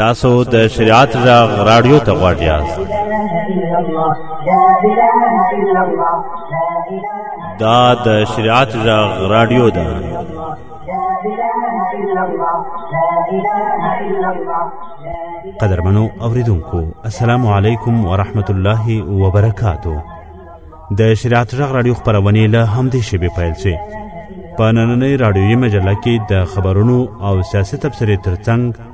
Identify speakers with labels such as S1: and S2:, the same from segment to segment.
S1: تاسو د شریعت غږ رادیو ته غواړئ یاست دا د شریعت غږ رادیو ده قدرمنو اوریدونکو السلام علیکم ورحمت الله وبرکاتو د شریعت غږ رادیو خبرونه له همدې شبي پیل شي په نننۍ رادیوي مجله کې د خبرونو او سیاسي تبصرې ترڅنګ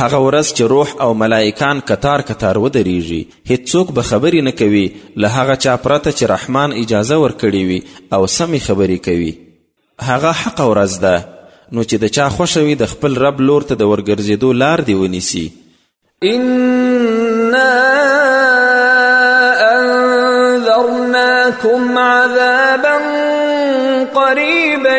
S2: هغه ورځ چې روح او ملائکان کتار کتار ودرېږي هیڅوک به خبرې نه کوي له هغه چا پرته چې رحمان اجازه ورکړې وي او سمې خبرې کوي هغه حق ورځ ده نو چې د چا خوښه وي د خپل رب لور ته د ورګرځېدو لار دې ونیسي
S3: انا انذرناکم عذابا
S4: قریبا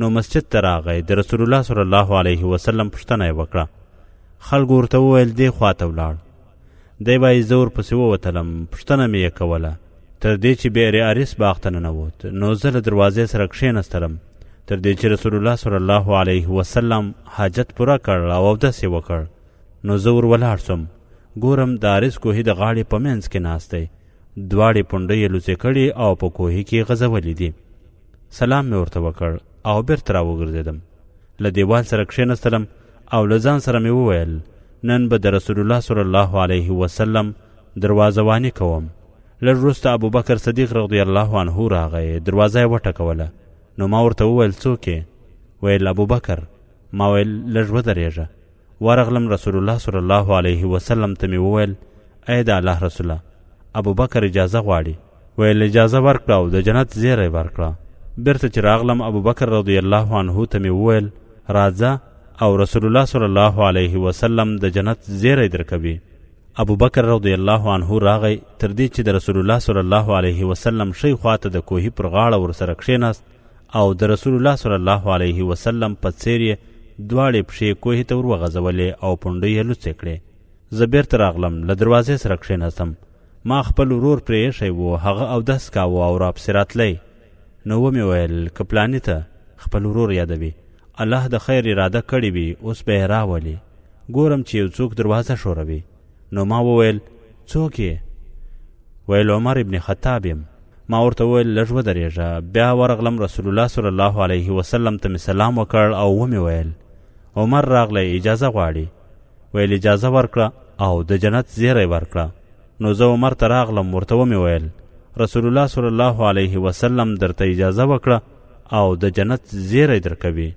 S4: نو
S1: مسجد ته راغی د رسول الله صلی الله علیه وسلم پوښتنه یې وکړه خلکو ورته وویل دې خوا ته ولاړ دی وایي زه ورپسې ووتلم پوښتنه مې یې کوله تر دې چې بئر اریس باغ ته ننوت نو زه له دروازې سره کښېنستلم تر دې چې رسول الله صلی الله علیه وسلم حاجت پوره کړ او اودس یې وکړ نو زه ور ولاړ سوم ګورم د اریس کوهي د غاړې په منځ کې ناست دی دواړې پونډۍ یې لوڅې کړي او په کوهي کې غځولې دي سلام مې ورته وکړ او بیرته راوګرځېدم له دیوال سره کښېنستلم او له ځان سره مې وویل نن به د رسول الله صلی الله علیه وسلم دروازه واني کوم لږ وروسته ابوبکر صدیق رضی الله عنه راغی دروازه یې وټکوله نو ما ورته وویل څوک یې ویل ابوبکر ما ویل لږ ودرېږه ورغلم رسول الله صلی الله علیه وسلم ته می وویل ای د الله رسوله ابوبکر اجازه غواړي ویل اجازه ورکړه او د جنت زیری ورکړه بیرته چې راغلم ابوبکر رضی الله عنه ته می وویل راځه او رسول الله صلی الله علیه وسلم د جنت زیری درکوي ابو بکر رضی الله عنه راغی تر دې چې د رسول الله صلی الله علیه وسلم شی خواته د کوهی پر غاړه ورسره کښیناست او د رسول الله صلی الله علیه وسلم په څیر یې دواړې پښې کوهې ته ور وغځولې او پونډۍ یې لوڅې کړې زه بیرته راغلم له دروازې سره کښېناستم ما خپل ورور پرې ایښی و هغه اودس کاوه او راپسې راتلی نو ومې ویل که پلاني ته خپل ورور یادوي الله د خیر اراده کړې وي اوس به یې راولي ګورم چې یو څوک دروازه ښوروي نو ما وویل څوک یې ویل عمر ابن خطاب یم ما ورته وویل لږ ودرېږه بیا ورغلم رسول الله صلی الله علیه وسلم ته مې سلام وکړ او ومې ویل عمر راغلی اجازه غواړي ویل اجازه ورکړه او د جنت زیری ورکړه نو زه عمر ته راغلم ورته ومې ویل رسول الله صلی الله علیه وسلم درته اجازه وکړه او د جنت زیری درکوي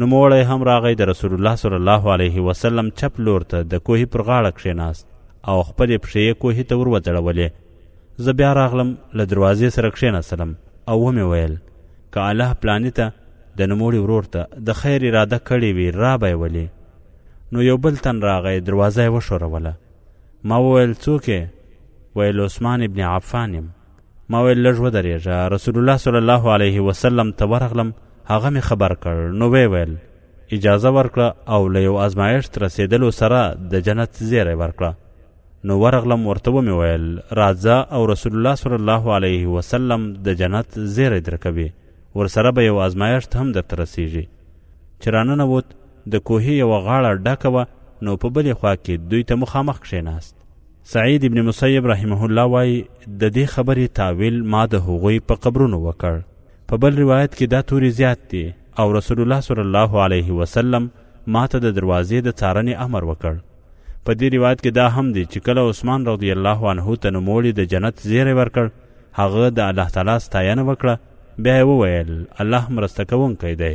S1: نوموړی هم راغی د رسول الله صلی الله علیه وسلم چپ لور ته د کوهي پر غاړه کښېناست او خپلې پښې یې کوهي ته وروځړولې زه بیا راغلم له دروازې سره کښېناستلم او ومې ویل که الله پلاني ته د نوموړي ورور ته د خیر اراده کړې وي را به یې ولي نو یو بل تن راغی دروازه یې وښوروله ما وویل څوک یې ویل عثمان ابن عفان یم ما ویل لږ ودرېږه رسول الله صلی الله علیه وسلم ته ورغلم هغه مې خبر کړ نو وی ویل اجازه ورکړه او له یو ازمایښت رسېدلو سره د جنت زیری ورکړه نو ورغلم ورته ومې ویل راځه او رسول الله صلی الله علیه وسلم د جنت زیری درکوي ورسره به یو ازمایښت هم درته رسیږي چې راننه ووت د کوهي یوه غاړه ډکه وه نو په بلې خوا کې دوی ته مخامخ کښېناست سعید ابن مسیب رحمه الله وای د دې خبرې تاویل ما د هغوی په قبرونو وکړ په بل روایت کې دا توري زیات دي او رسول الله صلی الله علیه وسلم ما ته د دروازې د څارنې امر وکړ په دې روایت کې دا هم دی چې کله عثمان رضی الله عنه ته نوموړي د جنت زیری ورکړ هغه د الله تعالی ستاینه وکړه بیا یې وویل الله مرسته کوونکی دی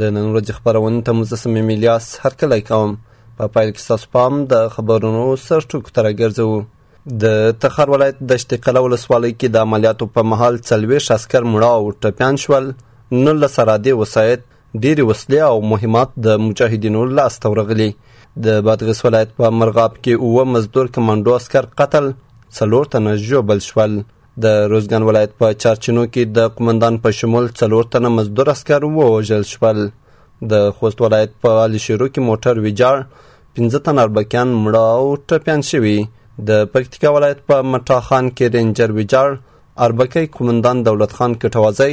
S1: د
S5: نن ورځې خبرونې ته مزسمې میلیاس هرکلی کوم په پیل کې ستاسو پام د خبرونو سرټکو ته راګرځوو د تخار ولایت دشت قلعه ولسوالۍ کې د عملیاتو په مهال څلوېښت عسکر مړه او ټپیان شول نولس ارادې وسایط ډېرې وسلې او مهمات د مجاهدینو لاسته ورغلي د بادغیس ولایت په مرغاب کې اووه مزدور کمانډو عسکر قتل څلور تنه ژوبل شول د روزګان ولایت په چارچینو کې د قمندان په شمول څلور تنه مزدور عسکر ووژل شول د خوست ولایت په علي شیرو کې موټر ویجاړ پنځه تنه اربکیان مړه او ټپیان شوي د پکتیکا ولایت په مټاخان کې رینجر ویجاړ اربکی قمندان دولت خان کټوازی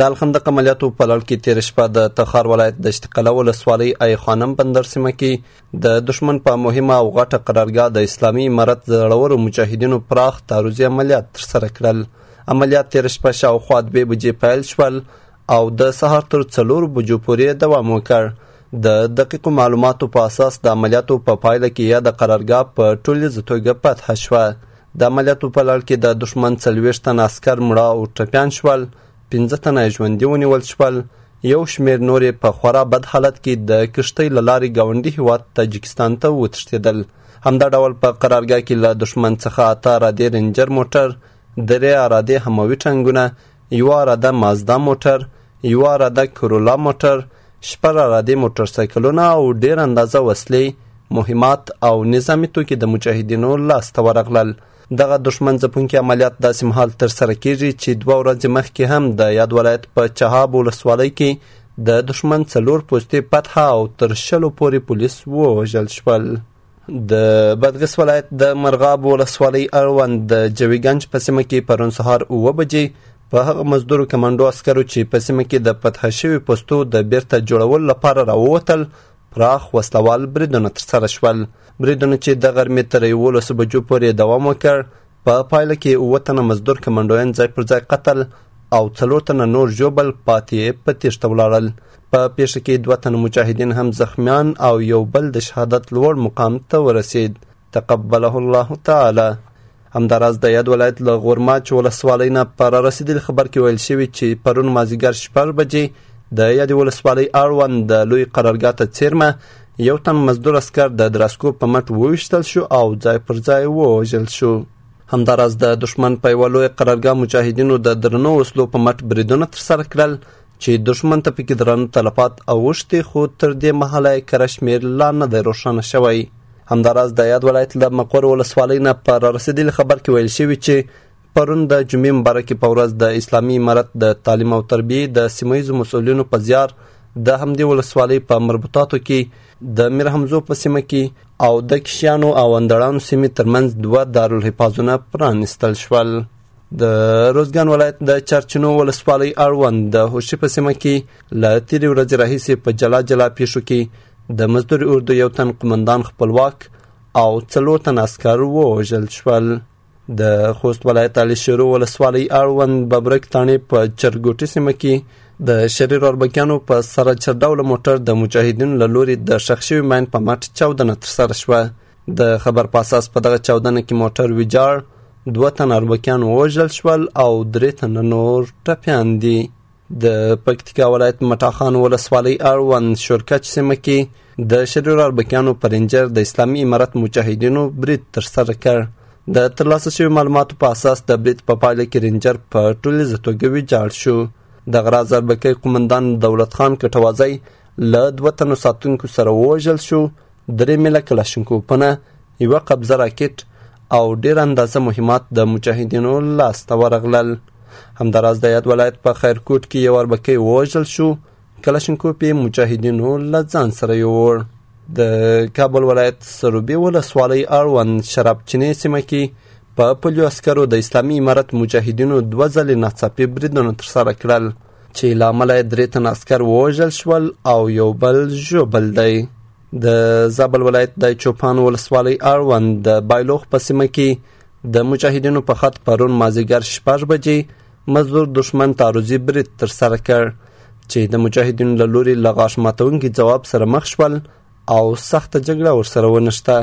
S6: د
S5: الخندق عملیاتو په لړ کې تېره شپه د تخار ولایت د اشتقله ولسوالۍ ای خانم بندر سیمه کې د دښمن په مهمه او غټه قرارګاه د اسلامي امارت د زړورو مجاهدینو پراخ تعرضي عملیات ترسره کړل عملیات تېره شپه شاوخوا دوې بجې پیل شول او د سهار تر څلورو بجو پورې دوام وکړ د دقیقو معلوماتو په اساس د عملیاتو په پایله کې یاده قرارګاه په ټولیزه توګه فتحه شوه د عملیاتو په لړ کې د دښمن څلوېښت تنه عسکر مړه او ټپیان شول، پنځه تنه یې ژوندي ونیول شول، یو شمېر نور یې په خورا بد حالت کې د کښتۍ له لارې ګاونډي هیواد تاجکستان ته وتښتېدل. همدا ډول په قرارګاه کې له دښمن څخه اته عرادې رنجر موټر، درې عرادې هموي ټانګونه، یوه عراده مازدا موټر، یوه عراده کرولا موټر، شپه را رادې موټرسایکلونه او ډېر اندازه وسلې مهمات او نظامي توکي د مجاهدینو لاس ته ورغلل دغه دښمن ځپونکي عملیات داسې مهال ترسره کیږي چې دوه ورځې مخکې هم د یاد ولایت په چهاب ولسوالۍ کې د دښمن څلور پوستې فتحه او تر شلو پورې پولیس ووژل شول د بادغیس ولایت د مرغاب ولسوالۍ اړوند د جویګنج په سیمه کې پرون سهار اوه بجې په هغه مزدورو کمانډو عسکرو چې په سیمه کې د فتح شوي پوستو د بیرته جوړولو لپاره راووتل پراخ وسلوال بریدونه ترسره شول بریدونه چې د غرمې تر یولسو بجو پورې دوام وکړ په پا پایله کې اووه تنه مزدور کمانډویان ځای پر ځای قتل او څلور تنه نور ژوبل پاتې په تیښته ولاړل په پیښه کې دوه تنه مجاهدین هم زخمیان او یو بل د شهادت لوړ مقام ته ورسید تقبله الله تعالی همداراز د یاد ولایت له غورماچ ولسوالۍ نه په را رسېدلي خبر کې ویل شوي چې پرون مازیګر شپږ بجې د یادې ولسوالۍ اړوند د لوی قرارګاه ته څیرمه یو تن مزدور اسکر د دراسکو په مټ وویشتل شو او ځای پر ځای ووژل شو همداراز د دښمن په یوه لوی قرارګاه مجاهدینو د درنو وسلو په مټ بریدونه ترسره کړل چې دښمن ته پکې درانه تلفات اوښتي خو تر دې مهاله یې کره شمېر لا نه دی روښانه شوی همداراز د یاد ولایت له مقر ولسوالۍ نه په رارسېدلي خبر کې ویل شوي چې پرون د جمعې مبارکې په ورځ د اسلامي امارت د تعلیم او تربیې د سیمه ییزو مسؤلینو په زیار د همدې ولسوالۍ په مربوطاتو کې د میر حمزو په سیمه کې او د کشیانو او اندړانو سیمې ترمنځ دوه دارالحفاظونه پرانیستل شول د روزګان ولایت د چارچینو ولسوالۍ اړوند د هوشي په سیمه کې له تیرې ورځې راهیسې په جلا جلا پیښو کې د مزدور اردو یو تن قمندان خپلواک او څلور تن عسکر ووژل شول د خوست ولایت علي شیرو ولسوالۍ اړوند ببرک تاڼې په چرګوټي سیمه کې د شریر اربکیانو په سره چرډوله موټر د مجاهدینو له لوري د ښخ شوي ماین په مټ چاودنه ترسره شوه د خبر په اساس په دغه چاودنه کې موټر ویجاړ دوه تنه اربکیان ووژل شول او درې تنه نور ټپیان دي د پکتیکا ولایت مټاخان ولسوالۍ اړوند شورکچ سیمه کې د شریر اربکیانو پر رینجر د اسلامي امارت مجاهدینو برید ترسره کړ د ترلاسه شوي معلوماتو په اساس د برید په پایله کې رینجر په ټولیزه توګه ویجاړ شو د غرا زربکۍ قومندان دولت خان کټوازی له دوه تنو ساتونکو سره ووژل شو درې میله کلاشینکوپونه یوه قبضه راکټ او ډېر اندازه مهمات د مجاهدینو لاس ته ورغلل همداراز د یاد ولایت په خیرکوټ کې یو اربکی ووژل شو کلاشینکوپ یې مجاهدینو له ځان سره یووړ د کابل ولایت سروبي ولسوالۍ اړوند شرابچینې سیمه کې په پلیو عسکرو د اسلامي امارت مجاهدینو دوه ځلې ناڅاپي بریدونه ترسره کړل چې لامل یې درې تن عسکر ووژل شول او یو بل ژوبل دی د زابل ولایت د چوپان ولسوالۍ اړوند د بایلوخ په سیمه کې د مجاهدینو په خط پرون مازیګر شپږ بجې مزدور دښمن تعرضي برید ترسره کړ چې د مجاهدینو له لوري له غاښ ماتونکي ځواب سره مخ شول او سخته جګړه ورسره ونښته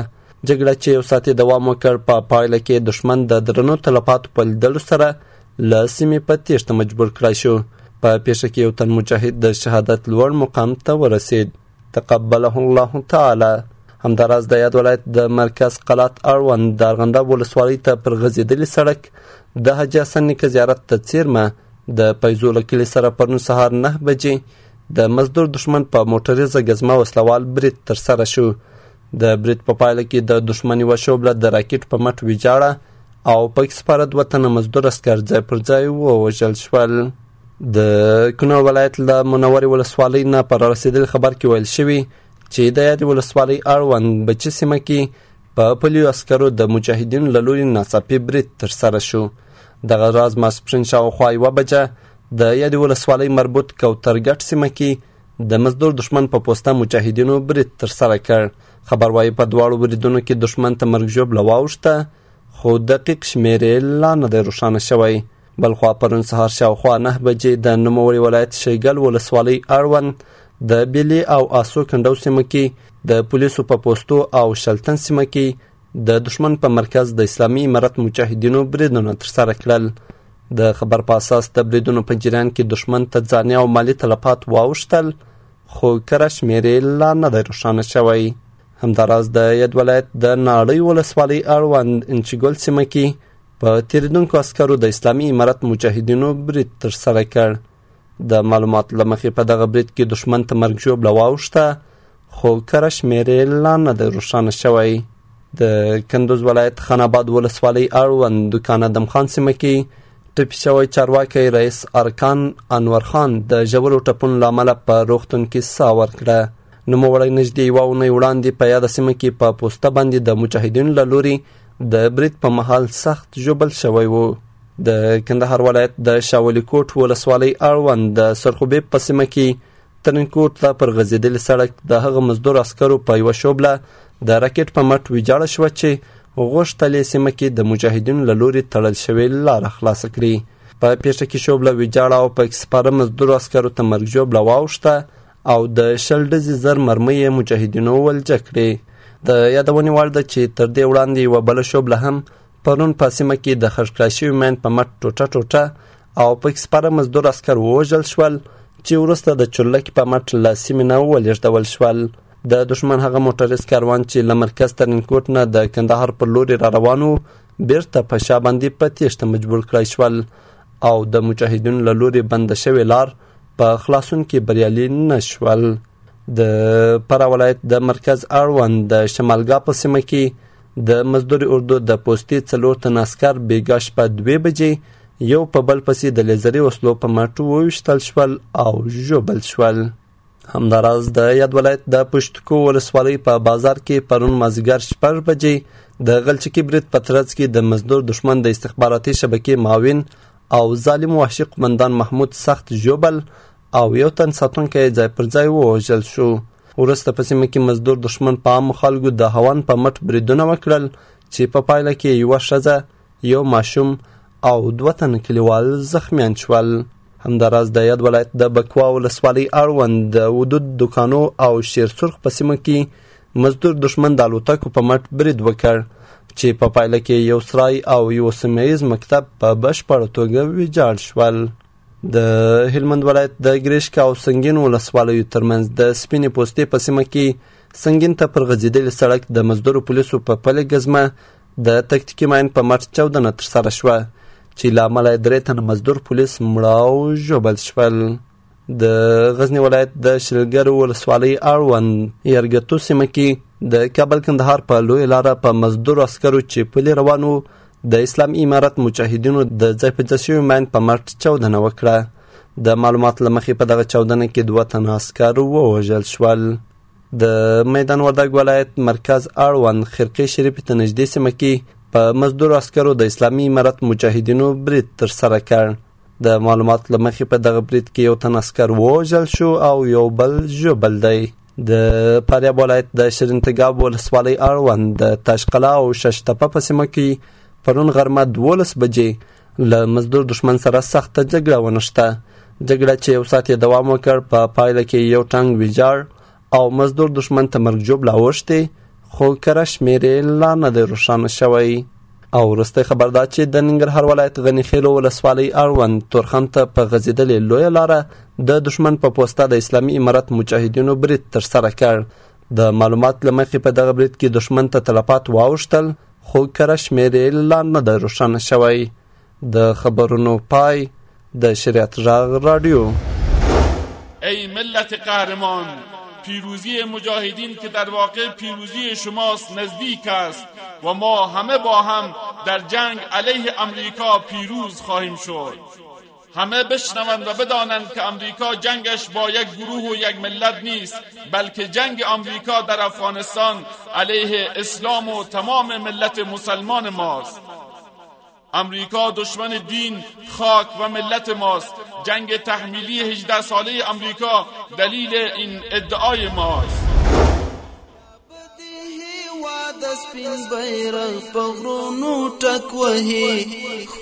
S5: جګړه چې یو ساعت دوام وکړ په پا پایله کې دښمن د درنو تلفاتو په لیدلو سره له سیمې په تیښته مجبور کړای شو په پیښه کې یو تن مجاهد د شهادت لوړ مقام ته ورسید تقبله الله تعالی همداراز د یاد ولایت د مرکز قلات اړوند د ارغنداب ولسوالۍ ته پر غځېدلي سړک د حاجي حسن نیکه زیارت ته څیرمه د پیزو له کلي سره پرون سهار نه بجې د مزدور دښمن په موټریزه ګزمه وسله وال برید ترسره شو د برید په پایله کې د دښمن یوه شوبله د راکټ په مټ ویجاړه او پکې سپاره دوه تنه مزدور عسکر ځای پر ځای ووژل شول د کونړ ولایت له منورې ولسوالۍ نه په رارسېدلي خبر کې ویل شوي چې د یادې ولسوالۍ اړوند بچي سیمه کې په پلیو عسکرو د مجاهدینو له لوري ناڅاپي برید ترسره شو دغه راز ماسپرین شاوخوا یوه بجه د یادې ولسوالۍ مربوط کوترګټ سیمه کې د مزدور دښمن په پوسته مجاهدینو برید ترسره کړ خبر وايي په دواړو بریدونو کې دښمن ته مرګ ژوبله واوښته خو دقیق شمېر یې لا نه دی روښانه شوی بلخوا پرون سهار شاوخوا نه بجې د نوموړي ولایت شیګل ولسوالۍ اړوند د بیلې او آسو کنډو سیمه کې د پولیسو په پوستو او شلتن سیمه کې د دښمن په مرکز د اسلامي امارت مجاهدینو بریدونه ترسره کړل د خبر په اساس د بریدونو په جریان کې دښمن ته ځاني او مالي تلفات واوښتل خو کره شمېرې لا نه دی روښانه شوی همداراز د ید ولایت د ناړۍ ولسوالۍ اړوند انچیګل سیمه کې په تیریدونکو عسکرو د اسلامي امارت مجاهدینو برید ترسره کړ د معلوماتو له مخې په دغه برید کې دښمن ته مرګ ژوبله واوښته خو کره شمېر یې لا نه دی روښانه شوی د کندوز ولایت خان آباد ولسوالۍ اړوند دکان ادم خان سیمه کې ټپي شوی چارواکی رئیس ارکان انور خان د ژورو ټپونو له امله په روغتون کې ساه ورکړه نوموړی نږدې یوه اونۍ وړاندې په یاده سیمه کې په پوسته باندې د مجاهدینو له لوري د برید په مهال سخت ژوبل شوی و د کندهار ولایت د شاولی کوټ ولسوالۍ اړوند د سرخوبې په سیمه کې ترنکوټ ته پر غځېدلي سړک د هغه مزدور عسکرو په یوه شوبله د راکټ په مټ ویجاړه شوه چې غوښتل یې سیمه کې د مجاهدینو له لوري تړل شوې لاره خلاصه کړي په پیښه کې شوبله ویجاړه او پکې سپاره مزدور عسکرو ته مرګ ژوبله واوښته او د شل ډزي زر مرمۍ یې مجاهدینو ولجه کړې د یادونې وړ ده چې تر دې وړاندې یوه بله شوبله هم پرون په سیمه کې د خښ کړای شوي مین په مټ ټوټه ټوټه او پکې سپاره مزدور عسکر ووژل شول چې وروسته د چورلکې په مټ له سیمې نه ولېږدول شول د دښمن هغه موټریز کاروان چې له مرکز ترینکوټ نه د کندهار پر لوري را روان و بیرته په شا باندې په تیښته مجبور کړای شول او د مجاهدینو له لوري بنده شوې لار په خلاصون کې بریالي نه شول د پرا ولایت د مرکز اړوند د شمالګا په سیمه کې د مزدور اردو د پوستې څلور تن عسکر بیګا شپه دوې بجې یو په بل پسې د لیزري وسلو په مټو وویشتل شول او ژوبل شول همداراز د یاد ولایت د پشتکو ولسوالۍ په بازار کې پرون مازیګر شپږ بجې د غلچکي برید په ترڅ کې د مزدور دښمن د استخباراتي شبکې معاون او ظالم وحشي قومندان محمود سخت ژوبل او یو تن ساتونکی یې ځای پر ځای ووژل شو وروسته په سیمه کې مزدور دښمن په عامو خلکو د هوان په مټ بریدونه وکړل چې په پایله کې یوه ښځه یو ماشوم او دوه تن کلیوال زخمیان شول همداراز د یاد ولایت د بکوا ولسوالۍ اړوند د ودود دکانو او شیرسرخ په سیمه کې مزدور دښمن د الوتکو په مټ برید وکړ چې په پایله کې یو سرای او یو سیمه ییز مکتب په بشپړه توګه ویجاړ شول د هلمند ولایت د ګریشک او سنګین ولسوالیو ترمنځ د سپینې پوستې په سیمه کې سنګین ته پر غځېدلي سړک د مزدورو پولیسو په پلې ګزمه د تکتیکي ماین په مټ چاودنه ترسره شوه چې له امله یې درې تنه مزدور پولیس مړه او ژوبل شول د غزنی ولایت د شلګر ولسوالۍ اړوند یرګتو سیمه کې د کابل کندهار په لوی لاره په مزدور عسکرو چې پلي روان وو د اسلام امارت مجاهدینو د ځای په ځای شوي ماین په مټ چاودنه وکړه د معلومات له مخې په دغه چاودنه کې دوه تنه عسکر ووژل شول د میدان وردګ ولایت مرکز اړوند خرقې شریفې ته نږدې سیمه کې په مزدور عسکرو د اسلامي امارت مجاهدینو برید ترسره کړ د معلومات له مخې په دغه برید کې یو تن عسکر ووژل شو او یو بل ژوبل دی د فاریاب ولایت د شرینتګاب ولسوالۍ اړوند د تاشقلا او ششتپه په سیمه کې پرون غرمه دولس بجې له مزدور دښمن سره سخته جګړه ونښته جګړه چې یو ساعت یې دوام وکړ په پا پایله کې یو ټانګ ویجاړ او مزدور دښمن ته مرګ ژوبله اوښتې خو کره شمېر یې لا نه دی روښانه شوی. او وروستی خبر دا چې د ننګرهار ولایت غني خېلو ولسوالۍ اړوند تورخم ته په غځېدلې لویه لاره د دښمن په پوسته د اسلامي امارت مجاهدینو برید ترسره کړ د معلومات له مخې په دغه برید کې دښمن ته تلفات واوښتل خو کره شمېر یې لا نه دی روښانه شوی د خبرونو پای د شریعت غږ راډیو
S7: ای ملت قهرمان پیروزی مجاهدین که در واقع پیروزی شماست نزدیک است و ما همه با هم در جنگ علیه امریکا پیروز خواهیم شد همه بشنوند و بدانند که امریکا جنگش با یک گروه و یک ملت نیست بلکه جنگ امریکا در افغانستان علیه اسلام و تمام ملت مسلمان ماست امریکا دشمن دین خاک و ملت ماست جنگ تحمیلی 18 ساله امریکا دلیل این ادعای ماست
S8: د سپین بیرغ په غرونو ټک وهي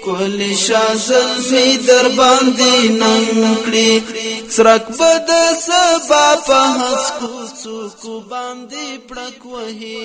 S8: کول شازل می در باندې ننګ کړي سرک بد سبا په هڅ کو څوک باندې پړک وهي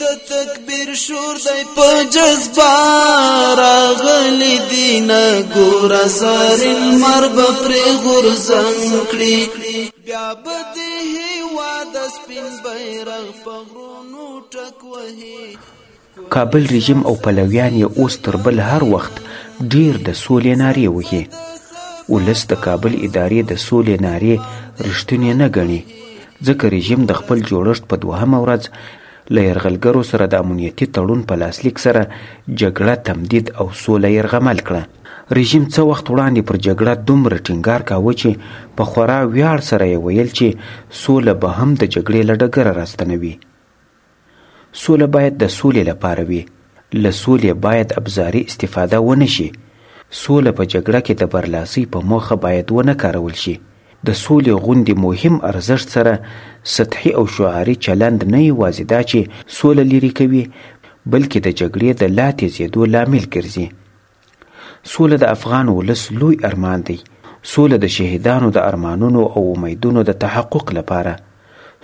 S1: د
S8: تکبیر شور دی په جذبه راغلی دین ګور زار المرب پر غرزن کړي بیا بده هوا د سپین بیرغ په غرونو ټک وهي
S9: کابل رژیم او پلویان یې اوس تر بل هر وخت ډیر د سولې نارې وهي ولس د کابل ادارې د سولې نارې رښتونې نه ګڼي ځکه رژیم د خپل جوړښت په دوهمه ورځ له یرغلګرو سره د امنیتي تړون په لاسلیک سره جګړه تمدید او سوله یرغمل کړه. رژیم څه وخت وړاندې پر جګړه دومره ټینګار کاوه چې په خورا ویاړ سره یې ویل چې سوله به هم د جګړې له ډګره راستنوي. سوله باید د سولې لپاره وي، له سولې باید ابزاري استفاده ونه شي، سوله په جګړه کې د برلاسۍ په موخه باید ونه کارول شي، د سولې غوندې مهم ارزښت سره سطحي او شعاري چلند نه یوازې دا چې سوله لیرې کوي، بلکې د جګړې د لا تېزېدو لامل ګرځي. سوله د افغان ولس لوی ارمان دی، سوله د شهیدانو د ارمانونو او امیدونو د تحقق لپاره،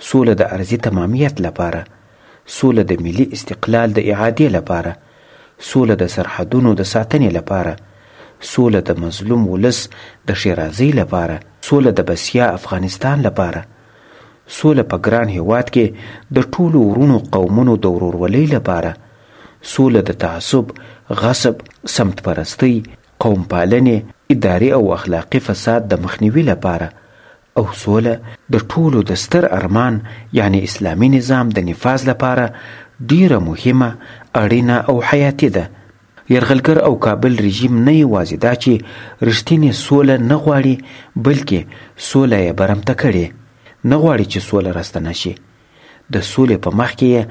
S9: سوله د ارضي تمامیت لپاره، سوله د ملي استقلال د اعادې لپاره، سوله د سرحدونو د ساتنې لپاره، سوله د مظلوم ولس د ښېرازۍ لپاره، سوله د بسیا افغانستان لپاره، سوله په ګران هېواد کې د ټولو ورونو قومونو د ورورولۍ لپاره سوله د تعصب، غصب، سمت پرستۍ، قوم پالنې، اداري او اخلاقي فساد د مخنیوي لپاره او سوله د ټولو د ستر ارمان یعنې اسلامي نظام د نفاذ لپاره ډېره مهمه، اړینه او حیاتي ده. یرغلګر او کابل رژیم نه یوازې دا چې رښتینې سوله نه غواړي، بلکې سوله یې برمته کړې. نه غواړي چې سوله راستنه شي. د سولې په مخ کې یې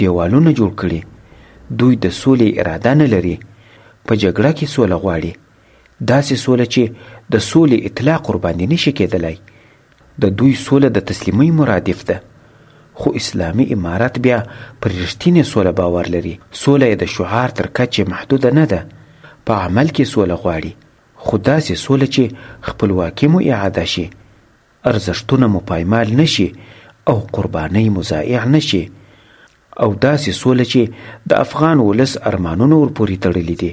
S9: دیوالونه جوړ کړي. دوی د سولې اراده نه لري. په جګړه کې سوله غواړي. داسې سوله چې د سولې اطلاق ورباندې نشي کېدلای د دوی سوله د تسلیمۍ مرادف ده خو اسلامي امارت بیا پر رښتینې سوله باور لري سوله یې د شعار تر کچې محدوده نه ده په عمل کې سوله غواړي خو داسې سوله چې خپلواکي مو اعاده شي ارزښتونه مو پایمال نشي او قربانۍ مو ضایع نشي او داسې سوله چې د افغان ولس ارمانونه ورپورې تړلي دي